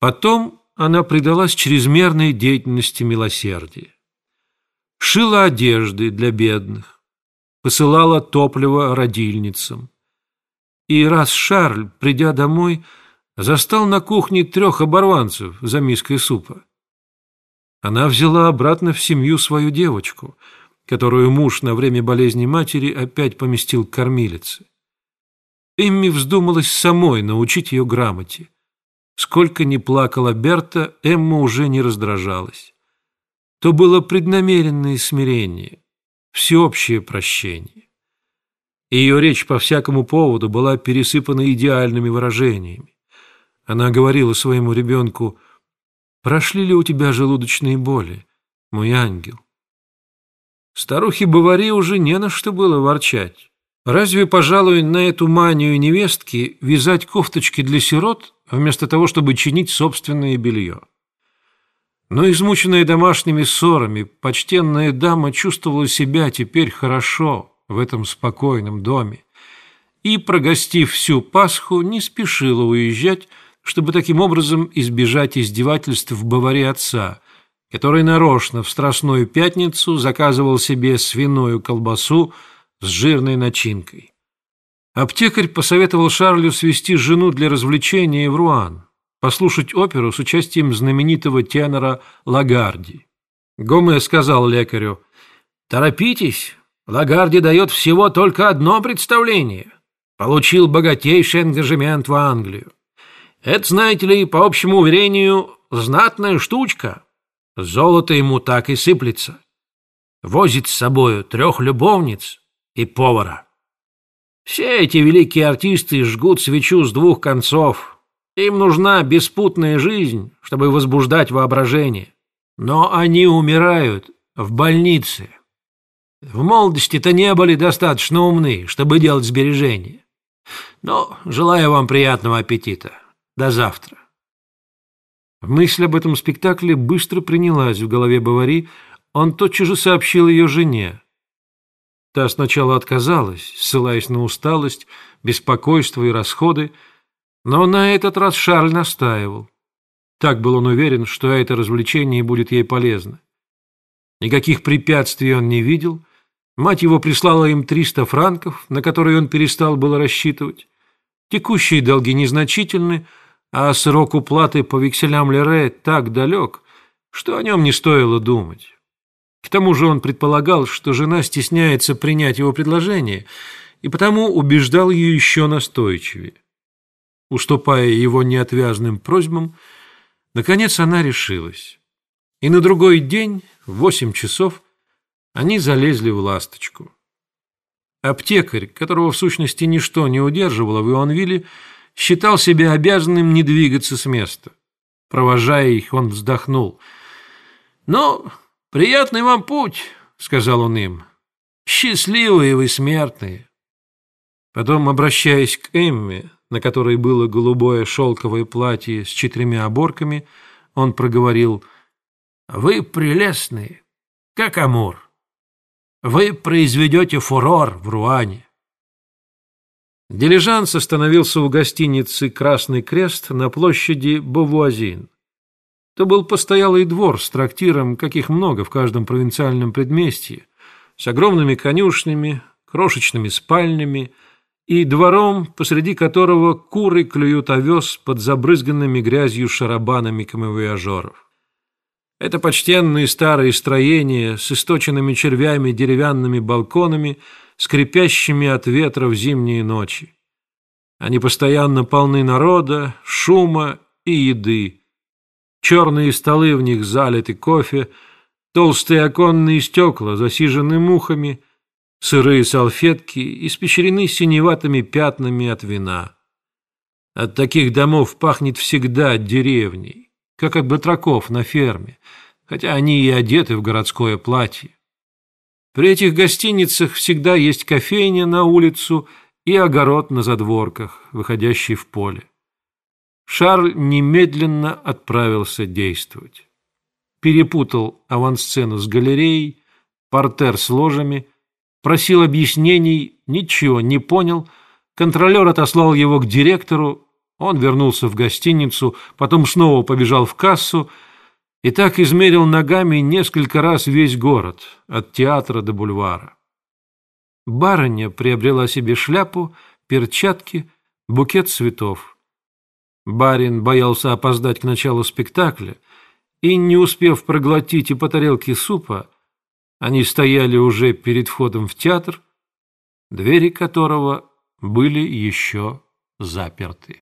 Потом она предалась чрезмерной деятельности милосердия. Шила одежды для бедных, посылала топливо родильницам. И раз Шарль, придя домой, застал на кухне трех оборванцев за миской супа. Она взяла обратно в семью свою девочку, которую муж на время болезни матери опять поместил к кормилице. Эмми вздумалась самой научить ее грамоте. Сколько ни плакала Берта, Эмма уже не раздражалась. То было преднамеренное смирение, всеобщее прощение. Ее речь по всякому поводу была пересыпана идеальными выражениями. Она говорила своему ребенку, «Прошли ли у тебя желудочные боли, мой ангел?» Старухе Бавари уже не на что было ворчать. Разве, пожалуй, на эту манию невестки вязать кофточки для сирот, вместо того, чтобы чинить собственное белье? Но измученная домашними ссорами, почтенная дама чувствовала себя теперь хорошо в этом спокойном доме и, прогостив всю Пасху, не спешила уезжать, чтобы таким образом избежать издевательств в баваре отца, который нарочно в Страстную Пятницу заказывал себе свиную колбасу с жирной начинкой. Аптекарь посоветовал Шарлю свести жену для развлечения в Руан, послушать оперу с участием знаменитого тенора Лагарди. Гоме сказал лекарю, «Торопитесь, Лагарди дает всего только одно представление. Получил богатейший ангажемент в Англию. Это, знаете ли, по общему уверению, знатная штучка. Золото ему так и сыплется. Возит с собою трех любовниц и повара. Все эти великие артисты жгут свечу с двух концов. Им нужна беспутная жизнь, чтобы возбуждать воображение. Но они умирают в больнице. В молодости-то не были достаточно умны, чтобы делать сбережения. Но желаю вам приятного аппетита. До завтра. Мысль об этом спектакле быстро принялась в голове Бавари, он тотчас же сообщил ее жене. Та сначала отказалась, ссылаясь на усталость, беспокойство и расходы, но на этот раз Шарль настаивал. Так был он уверен, что это развлечение будет ей полезно. Никаких препятствий он не видел. Мать его прислала им 300 франков, на которые он перестал было рассчитывать. Текущие долги незначительны, а срок уплаты по векселям Лере так далек, что о нем не стоило думать. К тому же он предполагал, что жена стесняется принять его предложение, и потому убеждал ее еще настойчивее. Уступая его неотвязным просьбам, наконец она решилась. И на другой день, в восемь часов, они залезли в ласточку. Аптекарь, которого в сущности ничто не удерживало в Ионвилле, считал себя обязанным не двигаться с места. Провожая их, он вздохнул. «Ну, приятный вам путь», — сказал он им. «Счастливые вы смертные». Потом, обращаясь к Эмме, на которой было голубое шелковое платье с четырьмя оборками, он проговорил «Вы прелестные, как Амур. Вы произведете фурор в Руане». Дилижанс остановился у гостиницы «Красный крест» на площади Бовуазин. Это был постоялый двор с трактиром, каких много в каждом провинциальном предместье, с огромными конюшнями, крошечными спальнями и двором, посреди которого куры клюют овес под забрызганными грязью шарабанами камевояжеров. Это почтенные старые строения с источенными червями деревянными балконами – скрипящими от ветра в зимние ночи. Они постоянно полны народа, шума и еды. Черные столы в них залиты кофе, толстые оконные стекла засижены мухами, сырые салфетки испещрены синеватыми пятнами от вина. От таких домов пахнет всегда деревней, как от батраков на ферме, хотя они и одеты в городское платье. При этих гостиницах всегда есть кофейня на улицу и огород на задворках, выходящий в поле. Шарль немедленно отправился действовать. Перепутал авансцену с галереей, портер с ложами, просил объяснений, ничего не понял, контролер отослал его к директору, Он вернулся в гостиницу, потом снова побежал в кассу и так измерил ногами несколько раз весь город, от театра до бульвара. Барыня приобрела себе шляпу, перчатки, букет цветов. Барин боялся опоздать к началу спектакля, и, не успев проглотить и по тарелке супа, они стояли уже перед входом в театр, двери которого были еще заперты.